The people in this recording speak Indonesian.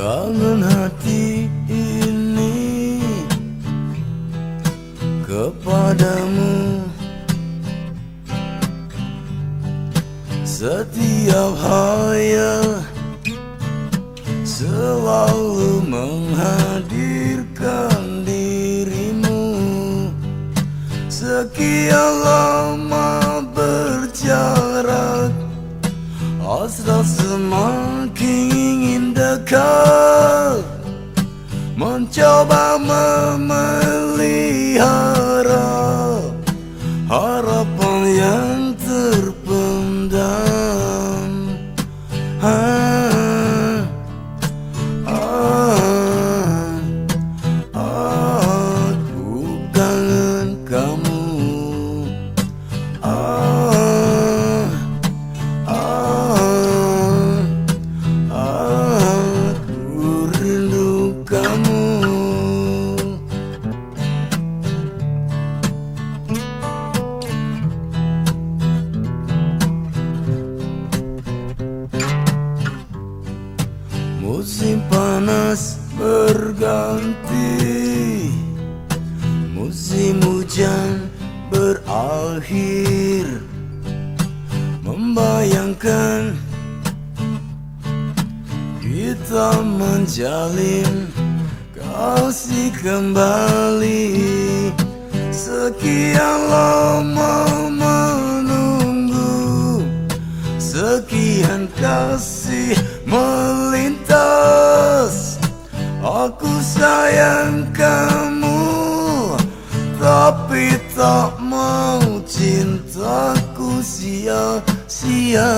Kangen hati ini kepadamu. Setiap hayal selalu menghadirkan dirimu. Sekian lama berjarak. was lost monkey in the car Mencoba memelihara Harapan yang terpendam kamu. Musim panas berganti. Musim hujan berakhir. Membayangkan Kita menjalin kasih kembali. Sekian lama menunggu. Sekian kasih melintas. Aku sayang kamu Tapi tak mau cintaku sia-sia.